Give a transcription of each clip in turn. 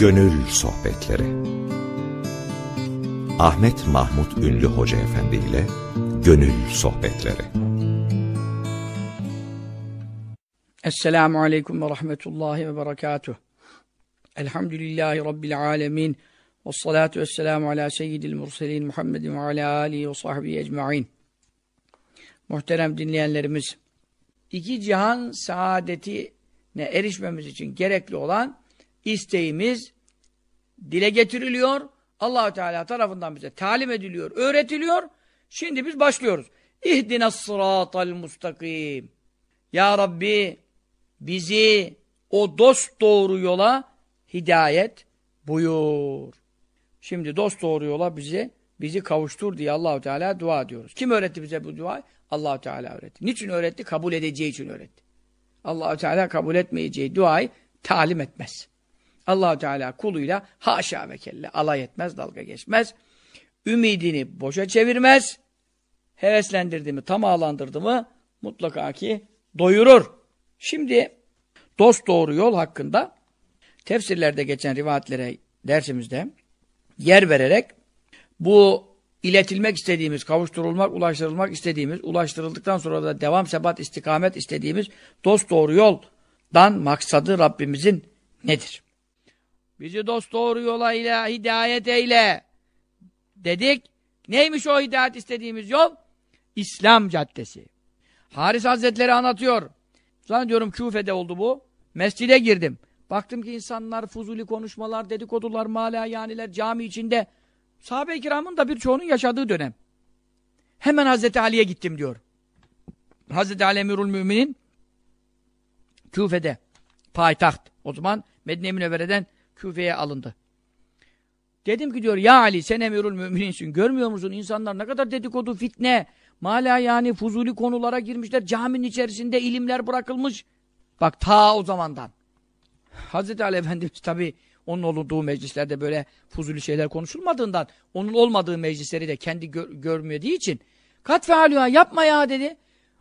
Gönül Sohbetleri Ahmet Mahmut Ünlü Hoca Efendi ile Gönül Sohbetleri Esselamu Aleyküm ve Rahmetullahi ve Berekatuh. Elhamdülillahi Rabbil Alemin. Ve salatu vesselamu ala seyyidil murselin Muhammedin ve ala alihi ve sahbihi ecma'in. Muhterem dinleyenlerimiz, iki cihan saadetine erişmemiz için gerekli olan isteğimiz dile getiriliyor. Allahu Teala tarafından bize talim ediliyor, öğretiliyor. Şimdi biz başlıyoruz. İhdina sıratal mustakim. Ya Rabbi bizi o dost doğru yola hidayet buyur. Şimdi dost doğru yola bizi bizi kavuştur diye Allahu Teala dua ediyoruz. Kim öğretti bize bu duayı? Allahu Teala öğretti. Niçin öğretti? Kabul edeceği için öğretti. Allahu Teala kabul etmeyeceği duayı talim etmez. Allahu Teala kuluyla haşa ve kelle alay etmez, dalga geçmez. Ümidini boşa çevirmez. Heveslendirdi mi, tamahlandırdı mı mutlaka ki doyurur. Şimdi dost doğru yol hakkında tefsirlerde geçen rivayetlere dersimizde yer vererek bu iletilmek istediğimiz, kavuşturulmak, ulaştırılmak istediğimiz, ulaştırıldıktan sonra da devam, sebat, istikamet istediğimiz dost doğru yoldan maksadı Rabbimizin nedir? Bizi dost doğru yola ile hidayet eyle dedik. Neymiş o hidayet istediğimiz yol? İslam caddesi. Haris Hazretleri anlatıyor. Zannediyorum Küfe'de oldu bu. Mescide girdim. Baktım ki insanlar fuzuli konuşmalar, dedikodular, mala yaniler cami içinde. Sahabe-i kiramın da birçoğunun yaşadığı dönem. Hemen Hazreti Ali'ye gittim diyor. Hazreti Ali Emirül Müminin Küfe'de payitaht. O zaman Medine-i Münevvere'den Küfe'ye alındı. Dedim ki diyor ya Ali sen Emirül Mümininsin. Görmüyor musun insanlar ne kadar dedikodu, fitne, mala yani fuzuli konulara girmişler. Caminin içerisinde ilimler bırakılmış. Bak ta o zamandan. Hazreti Ali Efendimiz tabi onun olduğu meclislerde böyle fuzuli şeyler konuşulmadığından onun olmadığı meclisleri de kendi gör, görmediği için kat fealüha yapma ya dedi.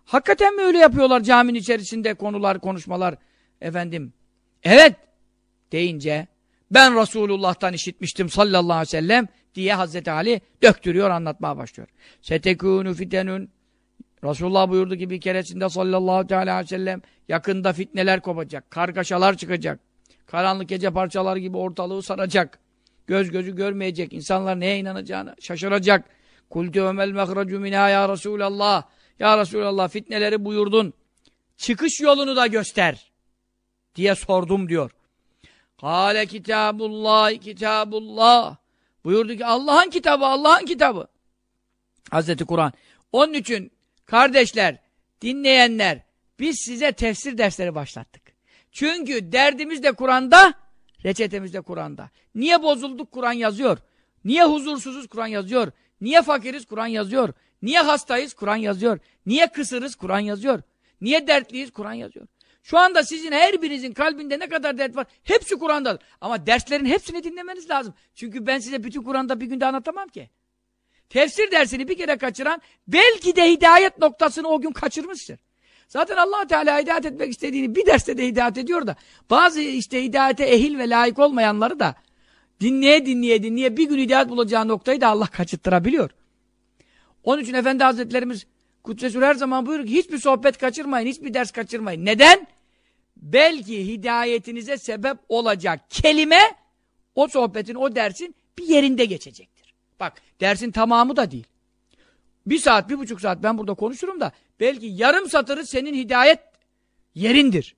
Hakikaten mi öyle yapıyorlar caminin içerisinde konular, konuşmalar efendim? Evet deyince ben Resulullah'tan işitmiştim sallallahu aleyhi ve sellem diye Hazreti Ali döktürüyor anlatmaya başlıyor. Setekûnü fitenün Resulullah buyurdu ki bir keresinde sallallahu aleyhi ve sellem yakında fitneler kopacak, kargaşalar çıkacak. Karanlık gece parçaları gibi ortalığı saracak. Göz gözü görmeyecek. insanlar neye inanacağını şaşıracak. Kultü ömel mehracu minâ ya Resulallah. Ya Resulallah fitneleri buyurdun. Çıkış yolunu da göster. Diye sordum diyor. Kale kitabullah, kitabullah. Buyurdu ki Allah'ın kitabı, Allah'ın kitabı. Hazreti Kur'an. Onun için kardeşler, dinleyenler, biz size tefsir dersleri başlattık. Çünkü derdimiz de Kur'an'da, reçetemiz de Kur'an'da. Niye bozulduk Kur'an yazıyor. Niye huzursuzuz Kur'an yazıyor. Niye fakiriz Kur'an yazıyor. Niye hastayız Kur'an yazıyor. Niye kısırız Kur'an yazıyor. Niye dertliyiz Kur'an yazıyor. Şu anda sizin her birinizin kalbinde ne kadar dert var hepsi Kur'an'da. Ama derslerin hepsini dinlemeniz lazım. Çünkü ben size bütün Kur'an'da bir günde anlatamam ki. Tefsir dersini bir kere kaçıran belki de hidayet noktasını o gün kaçırmıştır. Zaten allah Teala hidayet etmek istediğini bir derste de hidayet ediyor da bazı işte hidayete ehil ve layık olmayanları da dinleye dinleye dinleye bir gün hidayet bulacağı noktayı da Allah kaçırttırabiliyor. Onun için Efendi Hazretlerimiz Kudsesül her zaman buyuruyor ki hiçbir sohbet kaçırmayın, hiçbir ders kaçırmayın. Neden? Belki hidayetinize sebep olacak kelime o sohbetin, o dersin bir yerinde geçecektir. Bak dersin tamamı da değil. Bir saat, bir buçuk saat ben burada konuşurum da belki yarım satırı senin hidayet yerindir.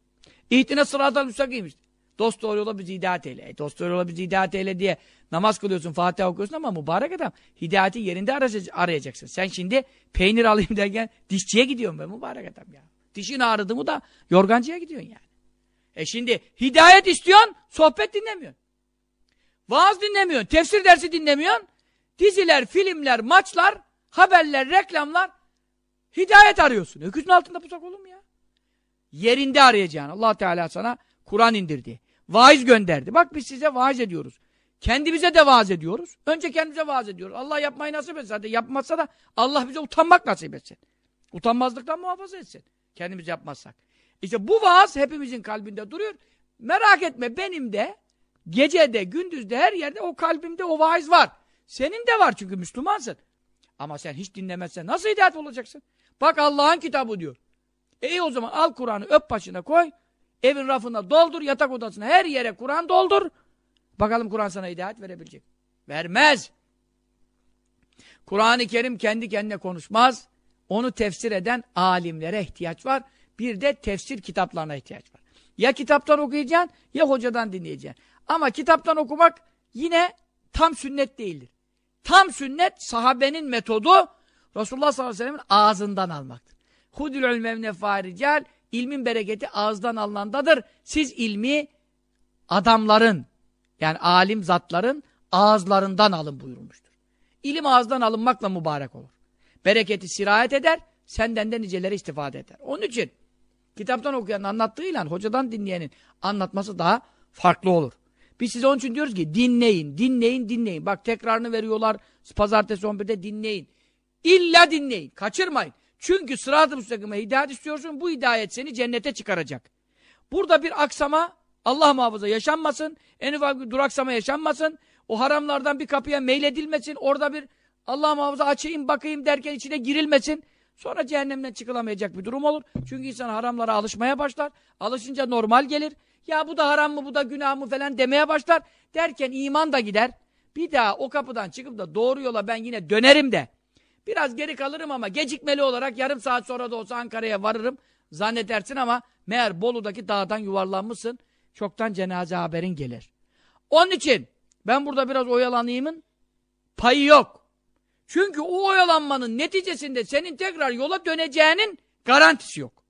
İhtine sıradan müstakim işte. Dost doğru yola bizi hidayet eyle. E, dost doğru yola bizi hidayet eyle diye namaz kılıyorsun, Fatiha okuyorsun ama mübarek adam. Hidayeti yerinde arayacaksın. Sen şimdi peynir alayım derken dişçiye gidiyorsun be mübarek adam ya. Dişin ağrıdı mı da yorgancıya gidiyorsun yani. E şimdi hidayet istiyorsun, sohbet dinlemiyorsun. Vaaz dinlemiyorsun, tefsir dersi dinlemiyorsun. Diziler, filmler, maçlar, haberler, reklamlar. Hidayet arıyorsun. Öküzün altında pusak olur mu ya? Yerinde arayacaksın. allah Teala sana Kur'an indirdi. Vaiz gönderdi. Bak biz size vaaz ediyoruz. Kendimize de vaaz ediyoruz. Önce kendimize vaaz ediyoruz. Allah yapmayı nasip etsin. Zaten yapmazsa da Allah bize utanmak nasip etsin. Utanmazlıktan muhafaza etsin. Kendimiz yapmazsak. İşte bu vaaz hepimizin kalbinde duruyor. Merak etme benim de Gecede, gündüzde, her yerde o kalbimde o vaiz var. Senin de var çünkü Müslümansın. Ama sen hiç dinlemezsen nasıl hidayet olacaksın? Bak Allah'ın kitabı diyor. E o zaman al Kur'an'ı öp başına koy. Evin rafına doldur, yatak odasına her yere Kur'an doldur. Bakalım Kur'an sana hidayet verebilecek. Vermez. Kur'an-ı Kerim kendi kendine konuşmaz. Onu tefsir eden alimlere ihtiyaç var. Bir de tefsir kitaplarına ihtiyaç var. Ya kitaptan okuyacaksın ya hocadan dinleyeceksin. Ama kitaptan okumak yine tam sünnet değildir. Tam sünnet sahabenin metodu Resulullah sallallahu aleyhi ve sellem'in ağzından almaktır. Hudül ilmevne farical ilmin bereketi ağızdan alınandadır. Siz ilmi adamların yani alim zatların ağızlarından alın buyurmuştur. İlim ağızdan alınmakla mübarek olur. Bereketi sirayet eder, senden de niceleri istifade eder. Onun için kitaptan okuyanın anlattığıyla hocadan dinleyenin anlatması daha farklı olur. Biz size onun için diyoruz ki dinleyin, dinleyin, dinleyin. Bak tekrarını veriyorlar pazartesi 11'de dinleyin. İlla dinleyin, kaçırmayın. Çünkü sırat-ı müstakime hidayet istiyorsun, bu hidayet seni cennete çıkaracak. Burada bir aksama, Allah muhafaza yaşanmasın, en ufak bir duraksama yaşanmasın, o haramlardan bir kapıya meyledilmesin, orada bir Allah muhafaza açayım bakayım derken içine girilmesin. Sonra cehennemden çıkılamayacak bir durum olur. Çünkü insan haramlara alışmaya başlar. Alışınca normal gelir. Ya bu da haram mı, bu da günah mı falan demeye başlar. Derken iman da gider. Bir daha o kapıdan çıkıp da doğru yola ben yine dönerim de. Biraz geri kalırım ama gecikmeli olarak yarım saat sonra da olsa Ankara'ya varırım. Zannedersin ama meğer Bolu'daki dağdan yuvarlanmışsın. Çoktan cenaze haberin gelir. Onun için ben burada biraz oyalanayımın payı yok. Çünkü o oyalanmanın neticesinde senin tekrar yola döneceğinin garantisi yok.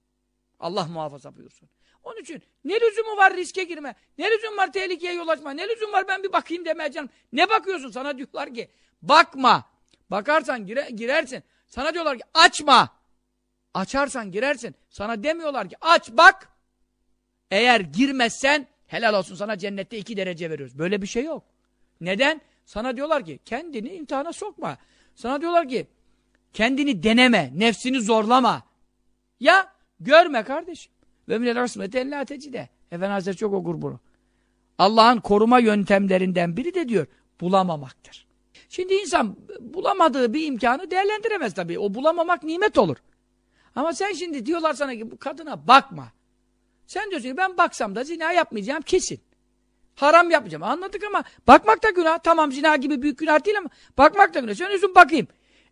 Allah muhafaza buyursun. Onun için ne lüzumu var riske girme? Ne lüzum var tehlikeye yol açma? Ne lüzum var ben bir bakayım demeye canım. Ne bakıyorsun? Sana diyorlar ki bakma. Bakarsan gire, girersin. Sana diyorlar ki açma. Açarsan girersin. Sana demiyorlar ki aç bak. Eğer girmezsen helal olsun sana cennette iki derece veriyoruz. Böyle bir şey yok. Neden? Sana diyorlar ki kendini imtihana sokma. Sana diyorlar ki kendini deneme, nefsini zorlama. Ya görme kardeşim. Ve minel asmeti ella tecide. Efendi Hazretleri çok okur bunu. Allah'ın koruma yöntemlerinden biri de diyor bulamamaktır. Şimdi insan bulamadığı bir imkanı değerlendiremez tabii. O bulamamak nimet olur. Ama sen şimdi diyorlar sana ki bu kadına bakma. Sen diyorsun ki ben baksam da zina yapmayacağım kesin. Haram yapmayacağım. Anladık ama bakmak da günah. Tamam zina gibi büyük günah değil ama bakmak da günah. Sen diyorsun bakayım.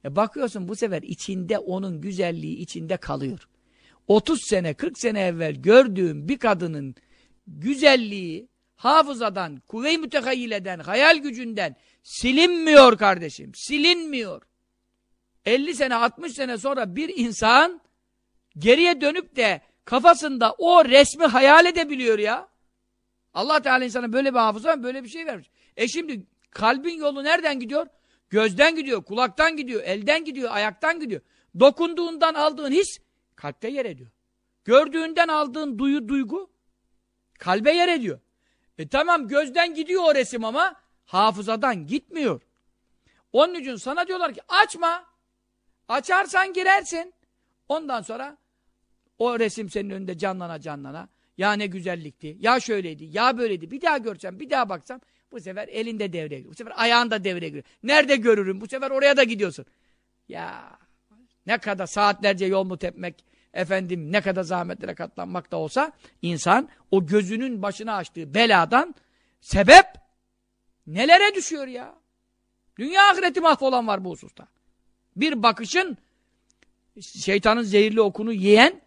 E bakıyorsun bu sefer içinde onun güzelliği içinde kalıyor. 30 sene 40 sene evvel gördüğüm bir kadının güzelliği hafızadan, kuvve-i mütehayyileden, hayal gücünden silinmiyor kardeşim. Silinmiyor. 50 sene 60 sene sonra bir insan geriye dönüp de kafasında o resmi hayal edebiliyor ya. Allah Teala insana böyle bir hafıza, böyle bir şey vermiş. E şimdi kalbin yolu nereden gidiyor? Gözden gidiyor, kulaktan gidiyor, elden gidiyor, ayaktan gidiyor. Dokunduğundan aldığın his kalpte yer ediyor. Gördüğünden aldığın duyu, duygu kalbe yer ediyor. E tamam gözden gidiyor o resim ama hafızadan gitmiyor. Onun için sana diyorlar ki açma. Açarsan girersin. Ondan sonra o resim senin önünde canlana canlana. Ya ne güzellikti, ya şöyleydi, ya böyleydi. Bir daha görsem, bir daha baksam bu sefer elinde devreye giriyor. Bu sefer ayağında devreye giriyor. Nerede görürüm? Bu sefer oraya da gidiyorsun. Ya ne kadar saatlerce yol mu tepmek, efendim ne kadar zahmetlere katlanmak da olsa insan o gözünün başına açtığı beladan sebep nelere düşüyor ya? Dünya ahireti mahvolan var bu hususta. Bir bakışın şeytanın zehirli okunu yiyen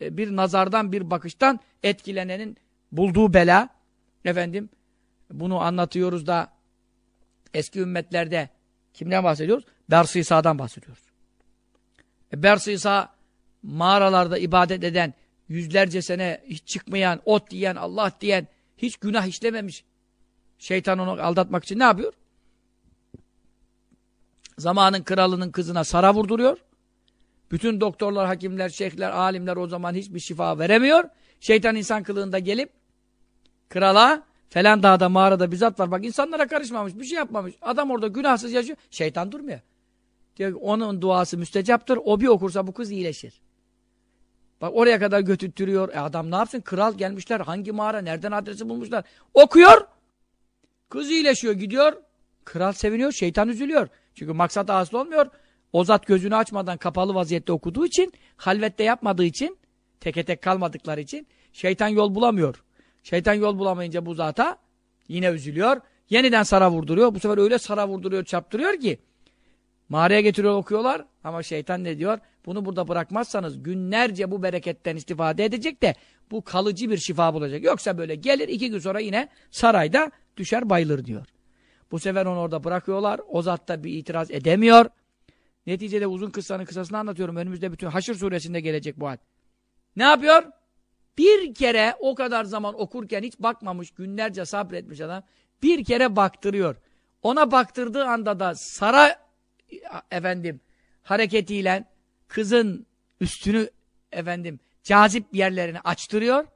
bir nazardan bir bakıştan etkilenenin bulduğu bela efendim bunu anlatıyoruz da eski ümmetlerde kimden bahsediyoruz? Bers İsa'dan bahsediyoruz. E, Bers İsa mağaralarda ibadet eden yüzlerce sene hiç çıkmayan, ot diyen, Allah diyen hiç günah işlememiş. Şeytan onu aldatmak için ne yapıyor? Zamanın kralının kızına sara vurduruyor. Bütün doktorlar, hakimler, şeyhler, alimler o zaman hiçbir şifa veremiyor. Şeytan insan kılığında gelip krala falan dağda mağarada bir zat var. Bak insanlara karışmamış, bir şey yapmamış. Adam orada günahsız yaşıyor. Şeytan durmuyor. Diyor ki onun duası müstecaptır. O bir okursa bu kız iyileşir. Bak oraya kadar götürtüyor. E adam ne yapsın? Kral gelmişler. Hangi mağara? Nereden adresi bulmuşlar? Okuyor. Kız iyileşiyor gidiyor. Kral seviniyor, şeytan üzülüyor. Çünkü maksat asıl olmuyor. O zat gözünü açmadan kapalı vaziyette okuduğu için, halvette yapmadığı için, teke tek kalmadıkları için şeytan yol bulamıyor. Şeytan yol bulamayınca bu zata yine üzülüyor. Yeniden sara vurduruyor. Bu sefer öyle sara vurduruyor, çarptırıyor ki mağaraya getiriyor okuyorlar ama şeytan ne diyor? Bunu burada bırakmazsanız günlerce bu bereketten istifade edecek de bu kalıcı bir şifa bulacak. Yoksa böyle gelir iki gün sonra yine sarayda düşer bayılır diyor. Bu sefer onu orada bırakıyorlar. O zat da bir itiraz edemiyor. Neticede uzun kıssanın kısasını anlatıyorum. Önümüzde bütün Haşr suresinde gelecek bu hal. Ne yapıyor? Bir kere o kadar zaman okurken hiç bakmamış, günlerce sabretmiş adam. Bir kere baktırıyor. Ona baktırdığı anda da sara efendim hareketiyle kızın üstünü efendim cazip yerlerini açtırıyor.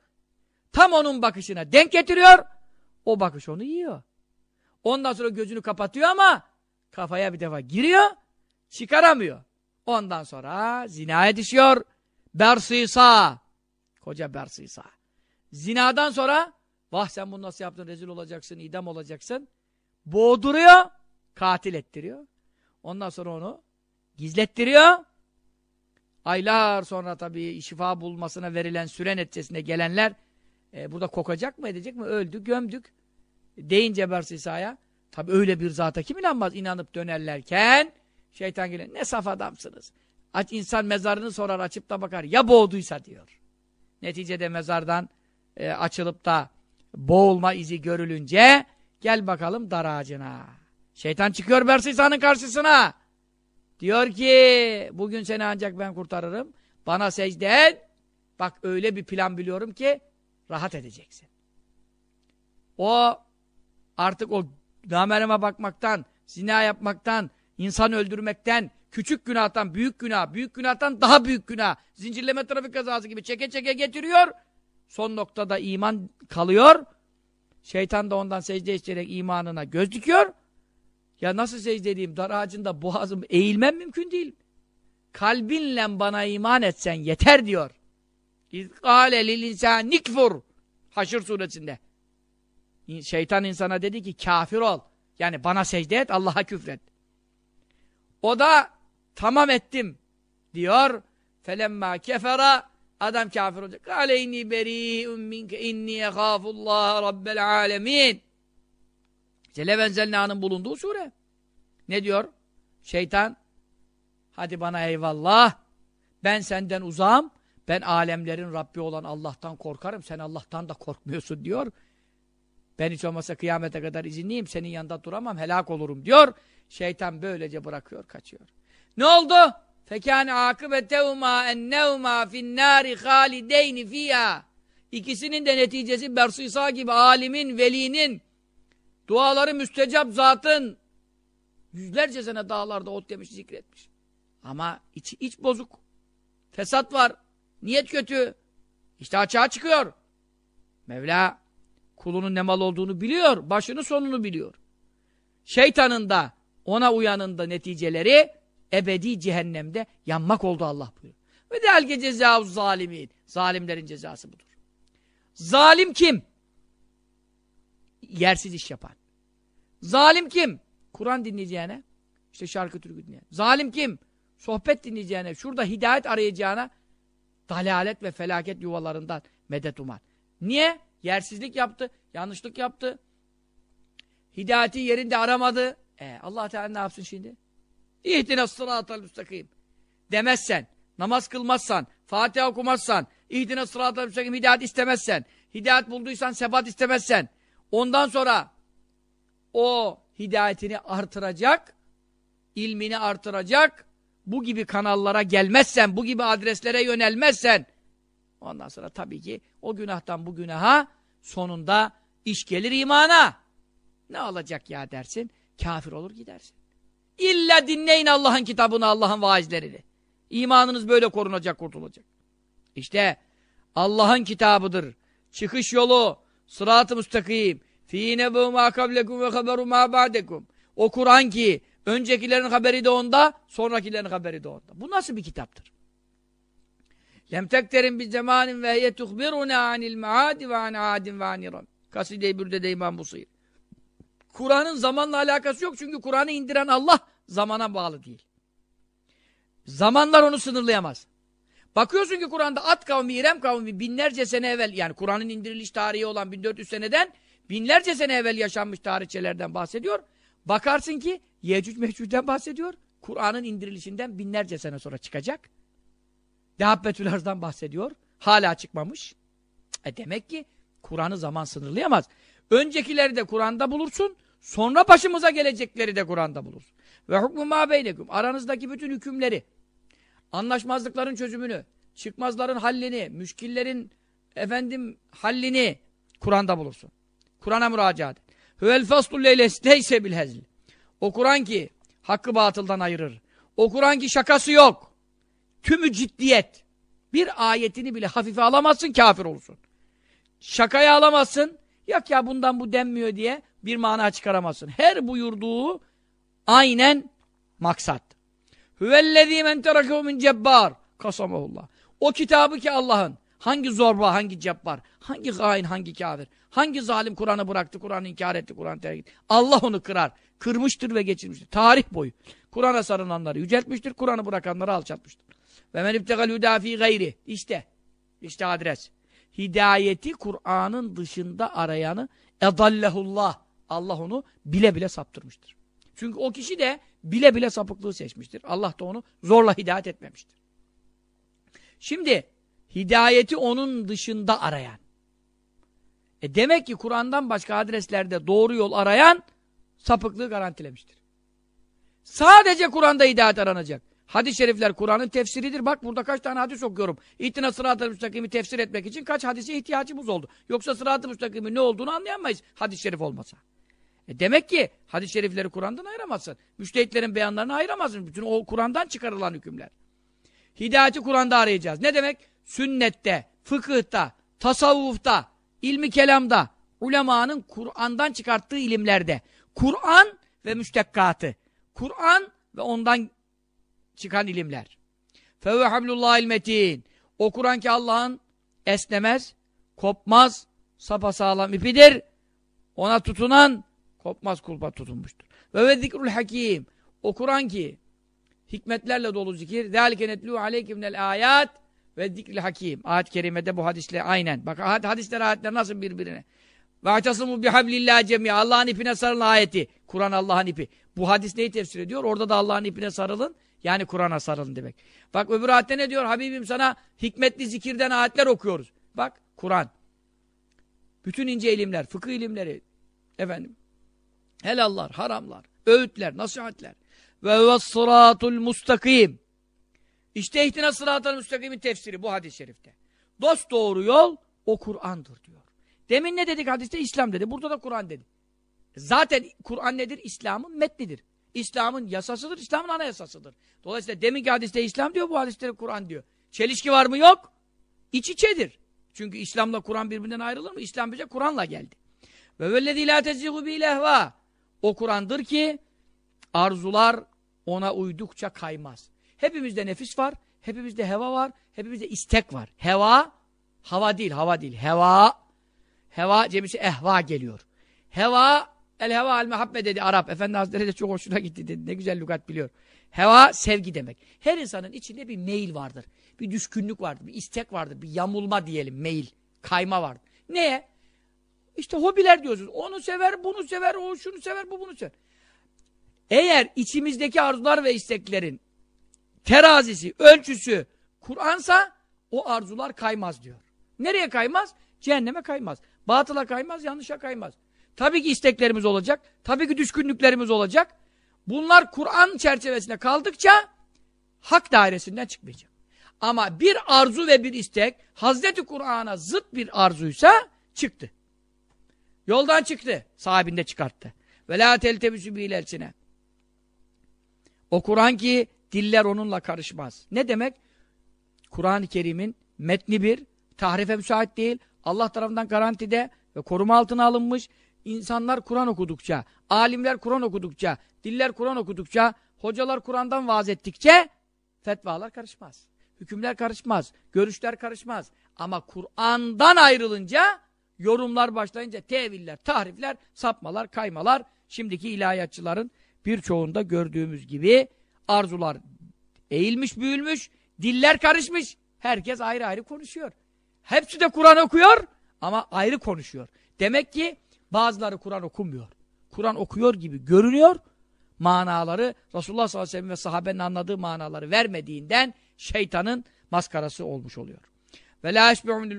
Tam onun bakışına denk getiriyor. O bakış onu yiyor. Ondan sonra gözünü kapatıyor ama kafaya bir defa giriyor, çıkaramıyor. Ondan sonra zinaya düşüyor. Bersisa. Koca Bersisa. Zinadan sonra vah sen bunu nasıl yaptın rezil olacaksın, idam olacaksın. Boğduruyor, katil ettiriyor. Ondan sonra onu gizlettiriyor. Aylar sonra tabii şifa bulmasına verilen süre neticesinde gelenler e, burada kokacak mı edecek mi? Öldü, gömdük. Deyince Bersisa'ya tabii öyle bir zata kim inanmaz? inanıp dönerlerken şeytan geliyor. Ne saf adamsınız. Aç insan mezarını sorar açıp da bakar. Ya boğduysa diyor. Neticede mezardan e, açılıp da boğulma izi görülünce gel bakalım dar ağacına. Şeytan çıkıyor Bersisa'nın karşısına. Diyor ki bugün seni ancak ben kurtarırım. Bana secde et. Bak öyle bir plan biliyorum ki rahat edeceksin. O artık o namereme bakmaktan, zina yapmaktan, insan öldürmekten, küçük günahtan, büyük günah, büyük günahtan daha büyük günah, zincirleme trafik kazası gibi çeke çeke getiriyor. Son noktada iman kalıyor. Şeytan da ondan secde isteyerek imanına göz dikiyor. Ya nasıl secde edeyim? Dar ağacında boğazım eğilmem mümkün değil. Kalbinle bana iman etsen yeter diyor. İzkâle lil insân nikfur. Haşr suresinde. Şeytan insana dedi ki kafir ol. Yani bana secde et, Allah'a küfret. O da tamam ettim diyor. Felemma kefera adam kafir olacak. Kâle inni beri'un minke inni yehâfullâhe rabbel âlemin. Celle benzelnâ'nın bulunduğu sure. Ne diyor? Şeytan hadi bana eyvallah. Ben senden uzağım. Ben alemlerin Rabbi olan Allah'tan korkarım. Sen Allah'tan da korkmuyorsun diyor. Ben hiç olmasa kıyamete kadar izinliyim. Senin yanında duramam. Helak olurum diyor. Şeytan böylece bırakıyor, kaçıyor. Ne oldu? Fekâne âkıbetevmâ ennevmâ finnâri hâlideyni fîyâ. İkisinin de neticesi Bersisa gibi alimin, velinin, duaları müstecap zatın yüzlerce sene dağlarda ot demiş, zikretmiş. Ama iç, iç bozuk. Fesat var. Niyet kötü. İşte açığa çıkıyor. Mevla kulunun ne mal olduğunu biliyor. Başını sonunu biliyor. Şeytanın da ona uyanın da neticeleri ebedi cehennemde yanmak oldu Allah buyuruyor. Ve delge cezâhu zalimin. Zalimlerin cezası budur. Zalim kim? Yersiz iş yapan. Zalim kim? Kur'an dinleyeceğine, işte şarkı türkü dinleyen. Zalim kim? Sohbet dinleyeceğine, şurada hidayet arayacağına dalalet ve felaket yuvalarından medet umar. Niye? Yersizlik yaptı, yanlışlık yaptı. Hidayeti yerinde aramadı. E, Allah Teala ne yapsın şimdi? İhdine sıratal müstakim. Demezsen, namaz kılmazsan, Fatiha okumazsan, ihdine sıratal müstakim hidayet istemezsen, hidayet bulduysan sebat istemezsen, ondan sonra o hidayetini artıracak, ilmini artıracak, bu gibi kanallara gelmezsen, bu gibi adreslere yönelmezsen, ondan sonra tabii ki o günahtan bu günaha sonunda iş gelir imana. Ne olacak ya dersin? Kafir olur gidersin. İlla dinleyin Allah'ın kitabını, Allah'ın vaizlerini. İmanınız böyle korunacak, kurtulacak. İşte Allah'ın kitabıdır. Çıkış yolu, sırat-ı müstakim. Fî nebû mâ kablekum ve haberu mâ ba'dekum. O Kur'an ki öncekilerin haberi de onda, sonrakilerin haberi de onda. Bu nasıl bir kitaptır? Lem tekterin bi zemanin ve hiye tuhbiruna anil maadi ve an adin ve aniram. Kaside-i Bürde'de İmam Busayr. Kur'an'ın zamanla alakası yok çünkü Kur'an'ı indiren Allah zamana bağlı değil. Zamanlar onu sınırlayamaz. Bakıyorsun ki Kur'an'da At kavmi, İrem kavmi binlerce sene evvel yani Kur'an'ın indiriliş tarihi olan 1400 seneden binlerce sene evvel yaşanmış tarihçelerden bahsediyor. Bakarsın ki Yecüc Mecüc'den bahsediyor. Kur'an'ın indirilişinden binlerce sene sonra çıkacak. Dehabbetül Arz'dan bahsediyor. Hala çıkmamış. E demek ki Kur'an'ı zaman sınırlayamaz. Öncekileri de Kur'an'da bulursun. Sonra başımıza gelecekleri de Kur'an'da bulursun. Ve hukmu ma beynekum. Aranızdaki bütün hükümleri, anlaşmazlıkların çözümünü, çıkmazların hallini, müşkillerin efendim hallini Kur'an'da bulursun. Kur'an'a müracaat et. Huvel faslul leyse bil hezl. O Kur'an ki hakkı batıldan ayırır. O Kur'an ki şakası yok. Tümü ciddiyet. Bir ayetini bile hafife alamazsın kafir olursun. Şakaya alamazsın. Yok ya bundan bu denmiyor diye bir mana çıkaramazsın. Her buyurduğu aynen maksat. Hüvellezî men terakû min cebbar kasamahullah. O kitabı ki Allah'ın hangi zorba, hangi cebbar, hangi hain, hangi kafir, hangi zalim Kur'an'ı bıraktı, Kur'an'ı inkar etti, Kur'an'ı terk etti. Allah onu kırar. Kırmıştır ve geçirmiştir. Tarih boyu. Kur'an'a sarılanları yüceltmiştir, Kur'an'ı bırakanları alçaltmıştır. Ve men ibtegal hudâ fî gayri. İşte. İşte adres. Hidayeti Kur'an'ın dışında arayanı edallehullah. Allah onu bile bile saptırmıştır. Çünkü o kişi de bile bile sapıklığı seçmiştir. Allah da onu zorla hidayet etmemiştir. Şimdi hidayeti onun dışında arayan. E demek ki Kur'an'dan başka adreslerde doğru yol arayan sapıklığı garantilemiştir. Sadece Kur'an'da hidayet aranacak. Hadis-i şerifler Kur'an'ın tefsiridir. Bak burada kaç tane hadis okuyorum. İhtina sırat-ı müstakimi tefsir etmek için kaç hadise ihtiyacımız oldu. Yoksa sırat-ı müstakimin ne olduğunu anlayamayız hadis-i şerif olmasa. E demek ki hadis-i şerifleri Kur'an'dan ayıramazsın. Müştehitlerin beyanlarını ayıramazsın. Bütün o Kur'an'dan çıkarılan hükümler. Hidayeti Kur'an'da arayacağız. Ne demek? Sünnette, fıkıhta, tasavvufta, ilmi kelamda, ulemanın Kur'an'dan çıkarttığı ilimlerde. Kur'an ve müştekkatı. Kur'an ve ondan çıkan ilimler. Fevve hamlullahil metin. O Kur'an ki Allah'ın esnemez, kopmaz, sapasağlam ipidir. Ona tutunan kopmaz kulpa tutunmuştur. Ve ve zikrul hakim. O Kur'an ki hikmetlerle dolu zikir. Zalike netlu aleyke minel ayat ve zikril hakim. Ayet-i kerimede bu hadisle aynen. Bak hadisler ayetler nasıl birbirine. Ve atasimu bihablillah cemiya. Allah'ın ipine sarılın ayeti. Kur'an Allah'ın ipi. Bu hadis neyi tefsir ediyor? Orada da Allah'ın ipine sarılın. Yani Kur'an'a sarılın demek. Bak öbür ayette ne diyor? Habibim sana hikmetli zikirden ayetler okuyoruz. Bak Kur'an. Bütün ince ilimler, fıkıh ilimleri. Efendim helallar, haramlar, öğütler, nasihatler. Ve sıratul mustakim. İşte ihtina sıratul müstakimin tefsiri bu hadis-i şerifte. Dost doğru yol o Kur'an'dır diyor. Demin ne dedik hadiste? İslam dedi. Burada da Kur'an dedi. Zaten Kur'an nedir? İslam'ın metnidir. İslam'ın yasasıdır, İslam'ın anayasasıdır. Dolayısıyla deminki hadiste İslam diyor, bu hadiste Kur'an diyor. Çelişki var mı? Yok. İç içedir. Çünkü İslam'la Kur'an birbirinden ayrılır mı? İslam bize Kur'an'la geldi. Ve vellezî lâ tezihu bîlehvâ. O Kur'an'dır ki arzular ona uydukça kaymaz. Hepimizde nefis var, hepimizde heva var, hepimizde istek var. Heva, hava değil, hava değil. Heva, heva cemisi ehva geliyor. Heva, el heva el mehabbe dedi Arap. Efendi Hazretleri de çok hoşuna gitti dedi. Ne güzel lügat biliyor. Heva sevgi demek. Her insanın içinde bir meyil vardır. Bir düşkünlük vardır, bir istek vardır, bir yamulma diyelim, meyil, kayma vardır. Neye? İşte hobiler diyorsunuz. Onu sever, bunu sever, o şunu sever, bu bunu sever. Eğer içimizdeki arzular ve isteklerin terazisi, ölçüsü Kur'ansa o arzular kaymaz diyor. Nereye kaymaz? Cehenneme kaymaz. Batıla kaymaz, yanlışa kaymaz. Tabii ki isteklerimiz olacak. Tabii ki düşkünlüklerimiz olacak. Bunlar Kur'an çerçevesinde kaldıkça hak dairesinden çıkmayacak. Ama bir arzu ve bir istek Hazreti Kur'an'a zıt bir arzuysa çıktı. Yoldan çıktı. Sahibinde çıkarttı. Ve la teltebüsü bilelsine. O Kur'an ki diller onunla karışmaz. Ne demek? Kur'an-ı Kerim'in metni bir, tahrife müsait değil, Allah tarafından garantide ve koruma altına alınmış. İnsanlar Kur'an okudukça, alimler Kur'an okudukça, diller Kur'an okudukça, hocalar Kur'an'dan vaaz ettikçe fetvalar karışmaz. Hükümler karışmaz, görüşler karışmaz. Ama Kur'an'dan ayrılınca, yorumlar başlayınca teviller, tahrifler, sapmalar, kaymalar şimdiki ilahiyatçıların birçoğunda gördüğümüz gibi arzular eğilmiş büyülmüş, diller karışmış. Herkes ayrı ayrı konuşuyor. Hepsi de Kur'an okuyor ama ayrı konuşuyor. Demek ki bazıları Kur'an okumuyor. Kur'an okuyor gibi görünüyor. Manaları Resulullah sallallahu aleyhi ve sellem ve sahabenin anladığı manaları vermediğinden şeytanın maskarası olmuş oluyor. Ve la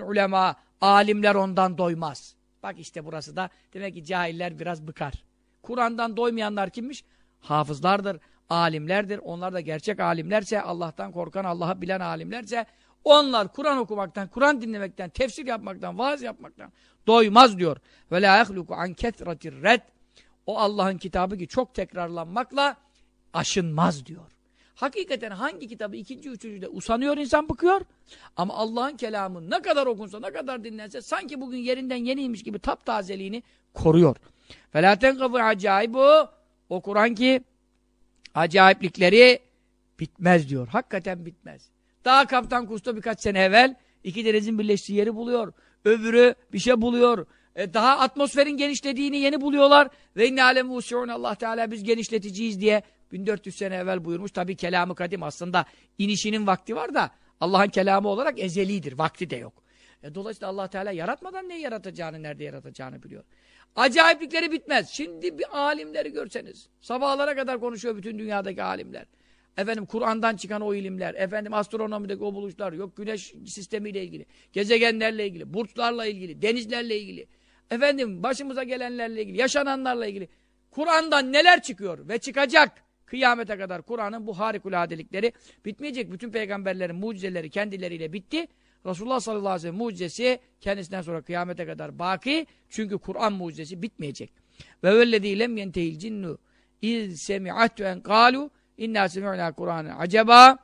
ulema alimler ondan doymaz. Bak işte burası da demek ki cahiller biraz bıkar. Kur'an'dan doymayanlar kimmiş? Hafızlardır, alimlerdir. Onlar da gerçek alimlerse, Allah'tan korkan, Allah'ı bilen alimlerse onlar Kur'an okumaktan, Kur'an dinlemekten, tefsir yapmaktan, vaaz yapmaktan doymaz diyor. Ve la yahluku an kethratir red. O Allah'ın kitabı ki çok tekrarlanmakla aşınmaz diyor. Hakikaten hangi kitabı ikinci, üçüncüde usanıyor insan bıkıyor. Ama Allah'ın kelamı ne kadar okunsa, ne kadar dinlense sanki bugün yerinden yeniymiş gibi taptazeliğini koruyor. Felaten kapı acayibu o Kur'an ki acayiplikleri bitmez diyor. Hakikaten bitmez. Daha Kaptan Kusto birkaç sene evvel iki denizin birleştiği yeri buluyor. Öbürü bir şey buluyor. E, daha atmosferin genişlediğini yeni buluyorlar. Ve inne alem Allah Teala biz genişleticiyiz diye 1400 sene evvel buyurmuş. Tabi kelamı kadim aslında inişinin vakti var da Allah'ın kelamı olarak ezelidir. Vakti de yok. E, dolayısıyla Allah Teala yaratmadan neyi yaratacağını, nerede yaratacağını biliyor. Acayiplikleri bitmez. Şimdi bir alimleri görseniz. Sabahlara kadar konuşuyor bütün dünyadaki alimler. Efendim Kur'an'dan çıkan o ilimler, efendim astronomideki o buluşlar, yok güneş sistemiyle ilgili, gezegenlerle ilgili, burçlarla ilgili, denizlerle ilgili, efendim başımıza gelenlerle ilgili, yaşananlarla ilgili. Kur'an'dan neler çıkıyor ve çıkacak? Kıyamete kadar Kur'an'ın bu harikuladelikleri bitmeyecek. Bütün peygamberlerin mucizeleri kendileriyle bitti. Resulullah sallallahu aleyhi ve sellem mucizesi kendisinden sonra kıyamete kadar baki. Çünkü Kur'an mucizesi bitmeyecek. Ve vellezî lem yentehil cinnu iz semi'attu en kâlu inna semi'na Kur'an'ı acaba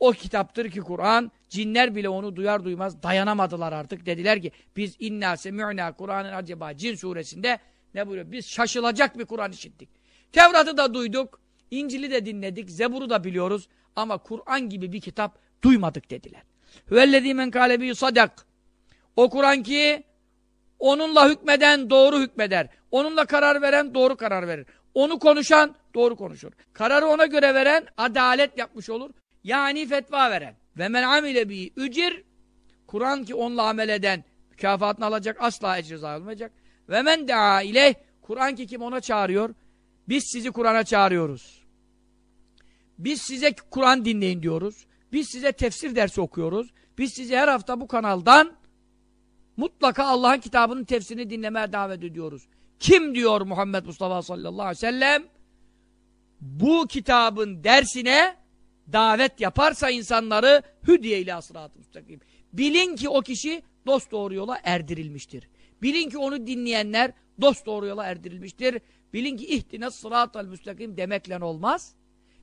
o kitaptır ki Kur'an cinler bile onu duyar duymaz dayanamadılar artık. Dediler ki biz inna semi'na Kur'an'ın acaba cin suresinde ne buyuruyor? Biz şaşılacak bir Kur'an işittik. Tevrat'ı da duyduk, İncil'i de dinledik, Zebur'u da biliyoruz ama Kur'an gibi bir kitap duymadık dediler. Hüvellezî men kâlebi sadak. O Kur'an ki onunla hükmeden doğru hükmeder. Onunla karar veren doğru karar verir. Onu konuşan doğru konuşur. Kararı ona göre veren adalet yapmış olur. Yani fetva veren. Ve men amile bi ücir Kur'an ki onunla amel eden mükafatını alacak asla ecri almayacak. Ve men daa ileyh Kur'an ki kim ona çağırıyor? Biz sizi Kur'an'a çağırıyoruz. Biz size Kur'an dinleyin diyoruz. Biz size tefsir dersi okuyoruz. Biz sizi her hafta bu kanaldan mutlaka Allah'ın kitabının tefsirini dinlemeye davet ediyoruz. Kim diyor Muhammed Mustafa sallallahu aleyhi ve sellem? Bu kitabın dersine davet yaparsa insanları hüdiye ile sırat-ı müstakim. Bilin ki o kişi dost doğru yola erdirilmiştir. Bilin ki onu dinleyenler dost doğru yola erdirilmiştir. Bilin ki ihtine sırat-ı müstakim demekle olmaz.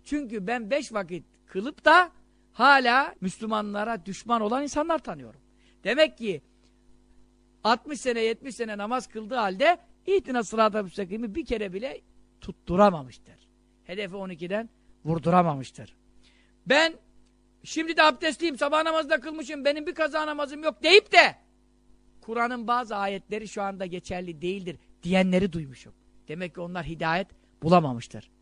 Çünkü ben beş vakit kılıp da hala Müslümanlara düşman olan insanlar tanıyorum. Demek ki 60 sene 70 sene namaz kıldığı halde İhtina sırat-ı müstakimi bir kere bile tutturamamıştır. Hedefi 12'den vurduramamıştır. Ben şimdi de abdestliyim, sabah namazda kılmışım, benim bir kaza namazım yok deyip de Kur'an'ın bazı ayetleri şu anda geçerli değildir diyenleri duymuşum. Demek ki onlar hidayet bulamamıştır.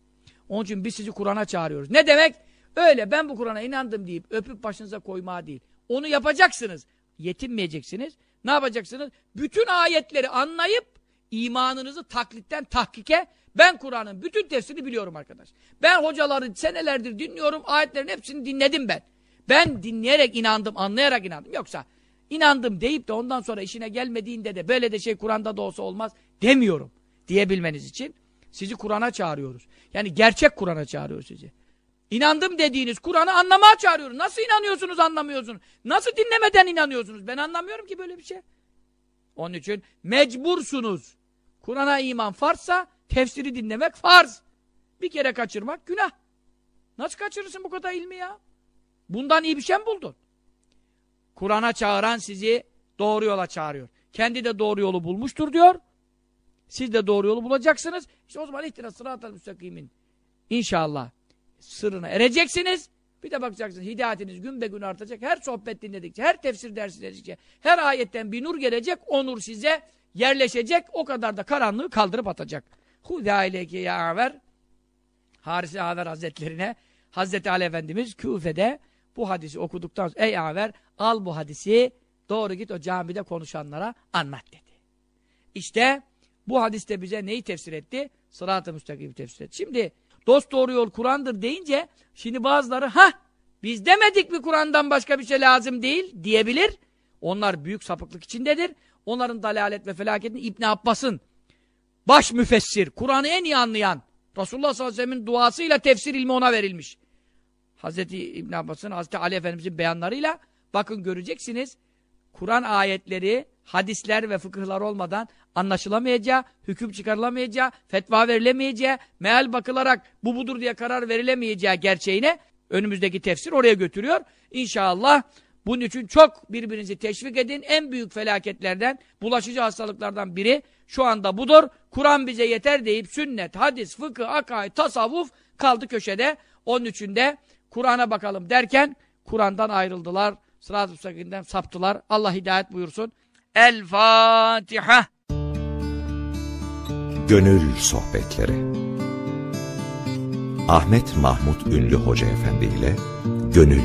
Onun için biz sizi Kur'an'a çağırıyoruz. Ne demek? Öyle ben bu Kur'an'a inandım deyip öpüp başınıza koymaya değil. Onu yapacaksınız. Yetinmeyeceksiniz. Ne yapacaksınız? Bütün ayetleri anlayıp imanınızı taklitten tahkike ben Kur'an'ın bütün tefsirini biliyorum arkadaş. Ben hocaları senelerdir dinliyorum. Ayetlerin hepsini dinledim ben. Ben dinleyerek inandım, anlayarak inandım. Yoksa inandım deyip de ondan sonra işine gelmediğinde de böyle de şey Kur'an'da da olsa olmaz demiyorum. Diyebilmeniz için sizi Kur'an'a çağırıyoruz. Yani gerçek Kur'an'a çağırıyoruz sizi. İnandım dediğiniz Kur'an'ı anlamaya çağırıyoruz. Nasıl inanıyorsunuz anlamıyorsunuz? Nasıl dinlemeden inanıyorsunuz? Ben anlamıyorum ki böyle bir şey. Onun için mecbursunuz. Kur'an'a iman farzsa tefsiri dinlemek farz. Bir kere kaçırmak günah. Nasıl kaçırırsın bu kadar ilmi ya? Bundan iyi bir şey mi buldun? Kur'an'a çağıran sizi doğru yola çağırıyor. Kendi de doğru yolu bulmuştur diyor. Siz de doğru yolu bulacaksınız. İşte o zaman ihtina sıratel müstakimin inşallah sırrına ereceksiniz. Bir de bakacaksınız hidayetiniz gün be gün artacak. Her sohbet dinledikçe, her tefsir dersi dinledikçe, her ayetten bir nur gelecek. O nur size yerleşecek. O kadar da karanlığı kaldırıp atacak. Huda ileyke ya Aver Haris-i Aver Hazretlerine Hazreti Ali Efendimiz Küfe'de bu hadisi okuduktan sonra ey Aver al bu hadisi doğru git o camide konuşanlara anlat dedi. İşte bu hadiste bize neyi tefsir etti? Sırat-ı müstakim tefsir etti. Şimdi dost doğru yol Kur'an'dır deyince şimdi bazıları ha biz demedik mi Kur'an'dan başka bir şey lazım değil diyebilir. Onlar büyük sapıklık içindedir. Onların dalalet ve felaketini İbn Abbas'ın baş müfessir, Kur'an'ı en iyi anlayan Resulullah sallallahu aleyhi ve sellem'in duasıyla tefsir ilmi ona verilmiş. Hazreti İbn Abbas'ın, Hazreti Ali Efendimiz'in beyanlarıyla bakın göreceksiniz. Kur'an ayetleri, hadisler ve fıkıhlar olmadan anlaşılamayacağı, hüküm çıkarılamayacağı, fetva verilemeyeceği, meal bakılarak bu budur diye karar verilemeyeceği gerçeğine önümüzdeki tefsir oraya götürüyor. İnşallah bunun için çok birbirinizi teşvik edin. En büyük felaketlerden, bulaşıcı hastalıklardan biri şu anda budur. Kur'an bize yeter deyip sünnet, hadis, fıkıh, akaid, tasavvuf kaldı köşede. Onun için de Kur'an'a bakalım derken Kur'an'dan ayrıldılar. Sırat-ı saptılar. Allah hidayet buyursun. El Fatiha. Gönül Sohbetleri Ahmet Mahmut Ünlü Hoca Efendi ile Gönül